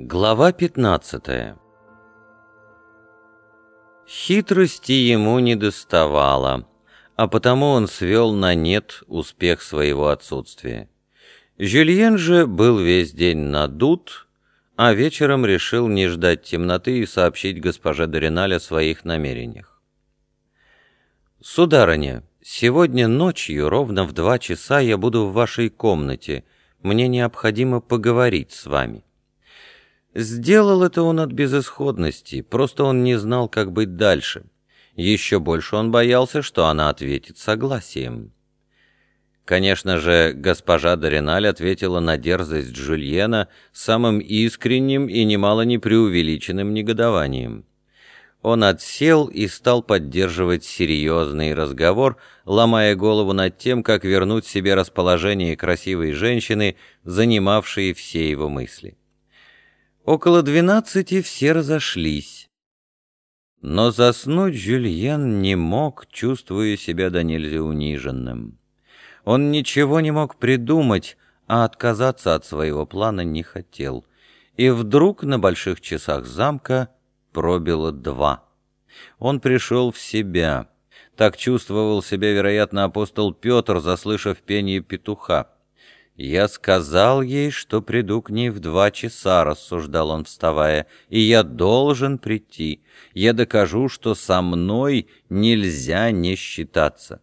Глава 15 Хитрости ему не доставало, а потому он свел на нет успех своего отсутствия. Жюльен же был весь день надут, а вечером решил не ждать темноты и сообщить госпоже Дориналь о своих намерениях. «Сударыня, сегодня ночью ровно в два часа я буду в вашей комнате. Мне необходимо поговорить с вами». Сделал это он от безысходности, просто он не знал, как быть дальше. Еще больше он боялся, что она ответит согласием. Конечно же, госпожа Дориналь ответила на дерзость Джульена самым искренним и немало не преувеличенным негодованием. Он отсел и стал поддерживать серьезный разговор, ломая голову над тем, как вернуть себе расположение красивой женщины, занимавшей все его мысли. Около двенадцати все разошлись. Но заснуть Жюльен не мог, чувствуя себя до нельзя униженным. Он ничего не мог придумать, а отказаться от своего плана не хотел. И вдруг на больших часах замка пробило два. Он пришел в себя. Так чувствовал себя, вероятно, апостол Петр, заслышав пение петуха. «Я сказал ей, что приду к ней в два часа», — рассуждал он, вставая, — «и я должен прийти. Я докажу, что со мной нельзя не считаться».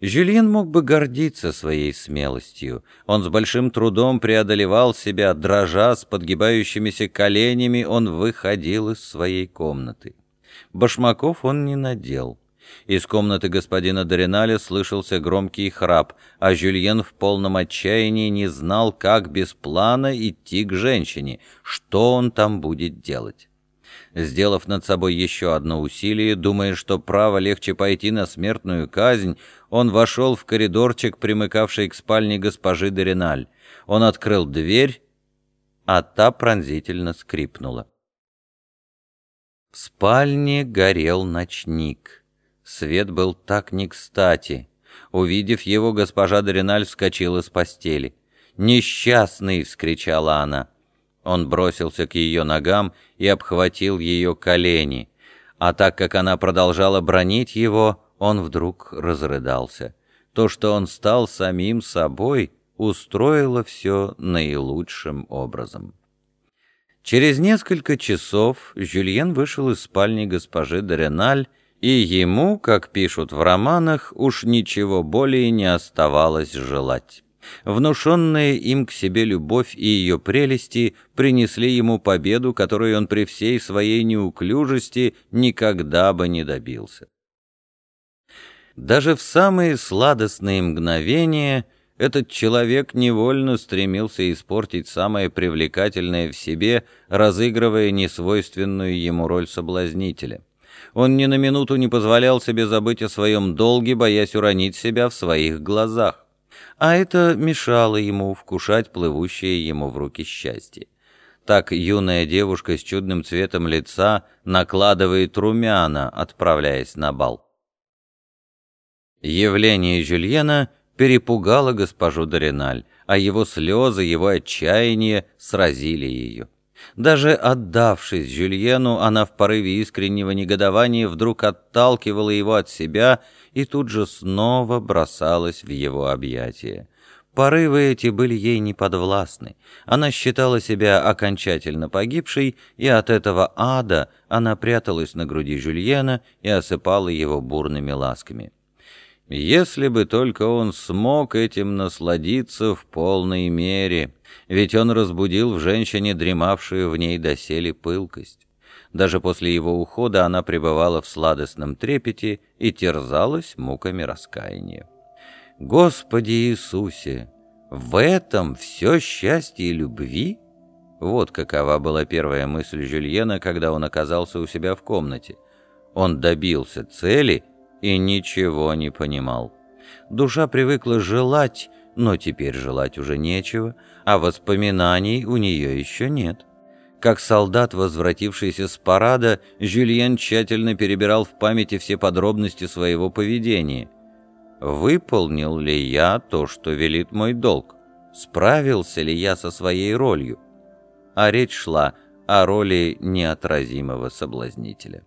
Жюльен мог бы гордиться своей смелостью. Он с большим трудом преодолевал себя, дрожа с подгибающимися коленями, он выходил из своей комнаты. Башмаков он не надел. Из комнаты господина Дориналя слышался громкий храп, а Жюльен в полном отчаянии не знал, как без плана идти к женщине, что он там будет делать. Сделав над собой еще одно усилие, думая, что право легче пойти на смертную казнь, он вошел в коридорчик, примыкавший к спальне госпожи Дориналь. Он открыл дверь, а та пронзительно скрипнула. В спальне горел ночник. Свет был так не кстати. Увидев его, госпожа Дориналь вскочила с постели. «Несчастный!» — вскричала она. Он бросился к ее ногам и обхватил ее колени. А так как она продолжала бронить его, он вдруг разрыдался. То, что он стал самим собой, устроило все наилучшим образом. Через несколько часов Жюльен вышел из спальни госпожи Дореналь и ему, как пишут в романах, уж ничего более не оставалось желать. Внушенная им к себе любовь и ее прелести принесли ему победу, которой он при всей своей неуклюжести никогда бы не добился. Даже в самые сладостные мгновения этот человек невольно стремился испортить самое привлекательное в себе, разыгрывая несвойственную ему роль соблазнителя. Он ни на минуту не позволял себе забыть о своем долге, боясь уронить себя в своих глазах. А это мешало ему вкушать плывущее ему в руки счастье. Так юная девушка с чудным цветом лица накладывает румяна, отправляясь на бал. Явление Жюльена перепугало госпожу Дориналь, а его слезы, его отчаяние сразили ее. Даже отдавшись Жюльену, она в порыве искреннего негодования вдруг отталкивала его от себя и тут же снова бросалась в его объятия. Порывы эти были ей неподвластны. Она считала себя окончательно погибшей, и от этого ада она пряталась на груди Жюльена и осыпала его бурными ласками. Если бы только он смог этим насладиться в полной мере, ведь он разбудил в женщине дремавшую в ней доселе пылкость. Даже после его ухода она пребывала в сладостном трепете и терзалась муками раскаяния. «Господи Иисусе, в этом все счастье и любви?» Вот какова была первая мысль Жюльена, когда он оказался у себя в комнате. Он добился цели — и ничего не понимал. Душа привыкла желать, но теперь желать уже нечего, а воспоминаний у нее еще нет. Как солдат, возвратившийся с парада, Жюльен тщательно перебирал в памяти все подробности своего поведения. Выполнил ли я то, что велит мой долг? Справился ли я со своей ролью? а речь шла о роли неотразимого соблазнителя.